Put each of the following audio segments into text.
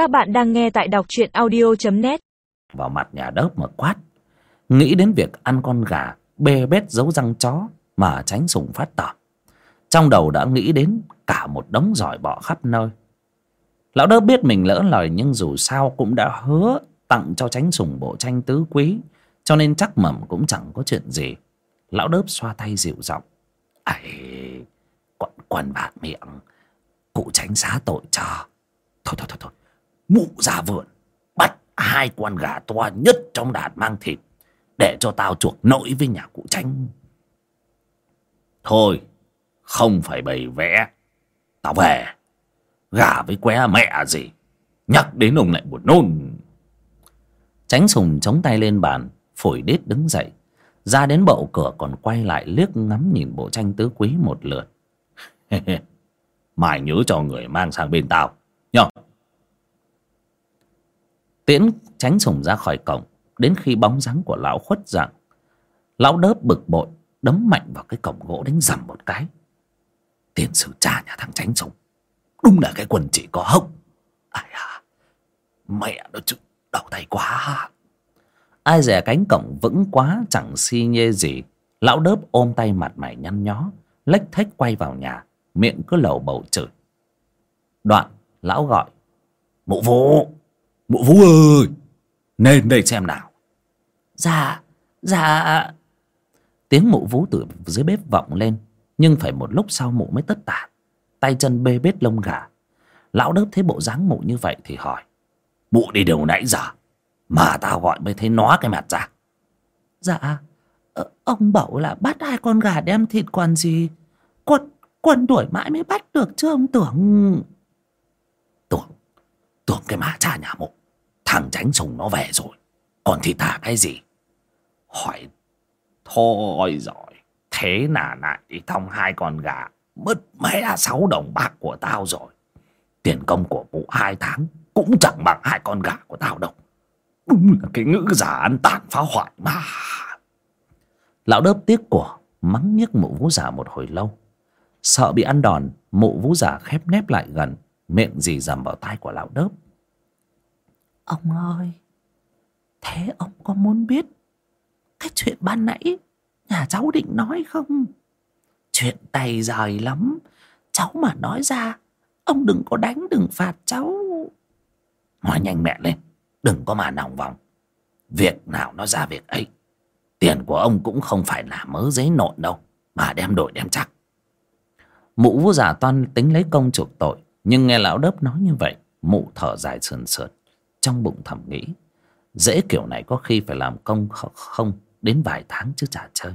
Các bạn đang nghe tại đọc truyện audio.net vào mặt nhà đớp mà quát. Nghĩ đến việc ăn con gà, bê bết giấu răng chó mà tránh sùng phát tỏ. Trong đầu đã nghĩ đến cả một đống giỏi bọ khắp nơi. Lão đớp biết mình lỡ lời nhưng dù sao cũng đã hứa tặng cho tránh sùng bộ tranh tứ quý, cho nên chắc mầm cũng chẳng có chuyện gì. Lão đớp xoa tay dịu giọng. Ây quần quần bạc miệng, cụ tránh xá tội cho thôi thôi thôi thôi mụ ra vườn bắt hai con gà to nhất trong đàn mang thịt để cho tao chuộc nỗi với nhà cụ tránh thôi, không phải bày vẽ, tao về. Gà với que mẹ gì, nhắc đến ông lại buồn nôn. Tránh sùng chống tay lên bàn phổi đít đứng dậy, ra đến bậu cửa còn quay lại liếc ngắm nhìn bộ tranh tứ quý một lượt. Mày nhớ cho người mang sang bên tao nhở tiễn tránh sùng ra khỏi cổng, đến khi bóng dáng của lão khuất dạng. Lão đớp bực bội, đấm mạnh vào cái cổng gỗ đánh dầm một cái. Tiền sử cha nhà thằng tránh sùng, đúng là cái quần chỉ có hốc. Ai à mẹ nó chứ, đau tay quá. Ai dè cánh cổng vững quá, chẳng si nhê gì. Lão đớp ôm tay mặt mày nhăn nhó, lách thách quay vào nhà, miệng cứ lầu bầu chửi. Đoạn, lão gọi, mụ vũ mụ vũ ơi lên đây xem nào. Dạ dạ. Tiếng mụ vũ từ dưới bếp vọng lên nhưng phải một lúc sau mụ mới tất tả. Tay chân bê bết lông gà. Lão đớp thấy bộ dáng mụ như vậy thì hỏi mụ đi đâu nãy giờ? Mà tao gọi mới thấy nó cái mặt ra. Dạ ờ, ông bảo là bắt hai con gà đem thịt còn gì? Quân quân đuổi mãi mới bắt được chứ ông tưởng. Tưởng tưởng cái mà cha nhà mụ thằng tránh sùng nó về rồi. Còn thì thả cái gì? Hỏi, thôi rồi, thế là lại đi thong hai con gà, mất mẹ sáu đồng bạc của tao rồi. Tiền công của vụ hai tháng cũng chẳng bằng hai con gà của tao đâu. Đúng là cái ngữ giả ăn tàn phá hoại mà. Lão đớp tiếc của, mắng nhức mụ vũ giả một hồi lâu. Sợ bị ăn đòn, mụ vũ giả khép nép lại gần, miệng dì dầm vào tai của lão đớp ông ơi, thế ông có muốn biết cái chuyện ban nãy nhà cháu định nói không? Chuyện tay dài lắm. Cháu mà nói ra, ông đừng có đánh, đừng phạt cháu. Nói nhanh mẹ lên, đừng có mà nòng vòng. Việc nào nó ra việc ấy, tiền của ông cũng không phải là mớ giấy nộn đâu, mà đem đổi đem chắc. Mụ vua giả toan tính lấy công chuộc tội, nhưng nghe lão đớp nói như vậy, mụ thở dài sườn sượt trong bụng thầm nghĩ, dễ kiểu này có khi phải làm công không đến vài tháng chứ chả chơi.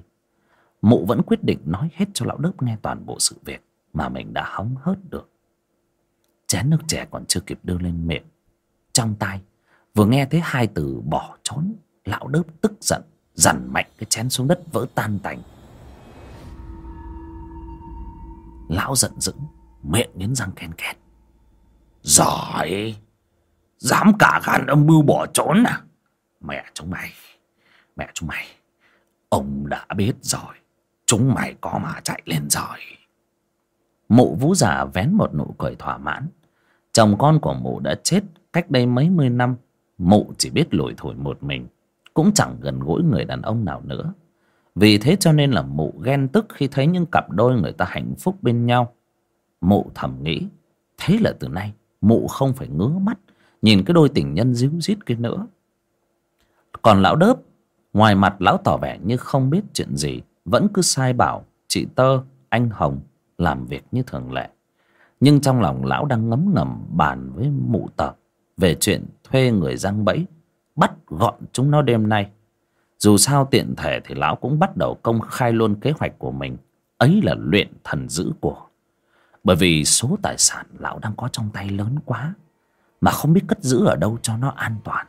Mụ vẫn quyết định nói hết cho lão đớp nghe toàn bộ sự việc mà mình đã hóng hớt được. Chén nước chè còn chưa kịp đưa lên miệng, trong tay vừa nghe thấy hai từ bỏ trốn, lão đớp tức giận, dằn mạnh cái chén xuống đất vỡ tan tành. Lão giận dữ, miệng nghiến răng ken két. Giỏi! Dám cả gan âm mưu bỏ trốn à? Mẹ chúng mày, mẹ chúng mày, ông đã biết rồi. Chúng mày có mà chạy lên rồi. Mụ vũ giả vén một nụ cười thỏa mãn. Chồng con của mụ đã chết cách đây mấy mươi năm. Mụ chỉ biết lủi thủi một mình, cũng chẳng gần gũi người đàn ông nào nữa. Vì thế cho nên là mụ ghen tức khi thấy những cặp đôi người ta hạnh phúc bên nhau. Mụ thầm nghĩ, thế là từ nay mụ không phải ngứa mắt nhìn cái đôi tình nhân díu dít kia nữa. Còn lão đớp, ngoài mặt lão tỏ vẻ như không biết chuyện gì, vẫn cứ sai bảo chị tơ, anh hồng làm việc như thường lệ. Nhưng trong lòng lão đang ngấm ngầm bàn với mụ tờ về chuyện thuê người răng bẫy, bắt gọn chúng nó đêm nay. Dù sao tiện thể thì lão cũng bắt đầu công khai luôn kế hoạch của mình. Ấy là luyện thần dữ của. Bởi vì số tài sản lão đang có trong tay lớn quá mà không biết cất giữ ở đâu cho nó an toàn.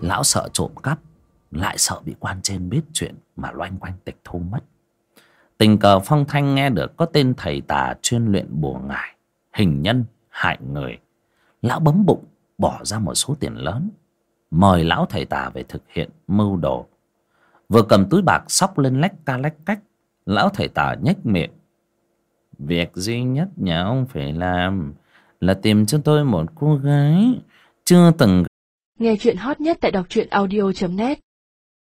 Lão sợ trộm cắp, lại sợ bị quan trên biết chuyện mà loanh quanh tịch thu mất. Tình cờ phong thanh nghe được có tên thầy tà chuyên luyện bùa ngải, hình nhân, hại người. Lão bấm bụng, bỏ ra một số tiền lớn, mời lão thầy tà về thực hiện mưu đồ. Vừa cầm túi bạc sóc lên lách ca lách cách, lão thầy tà nhếch miệng. Việc duy nhất nhà ông phải làm là tìm cho tôi một cô gái chưa từng Nghe chuyện hot nhất tại đọc truyện audio.net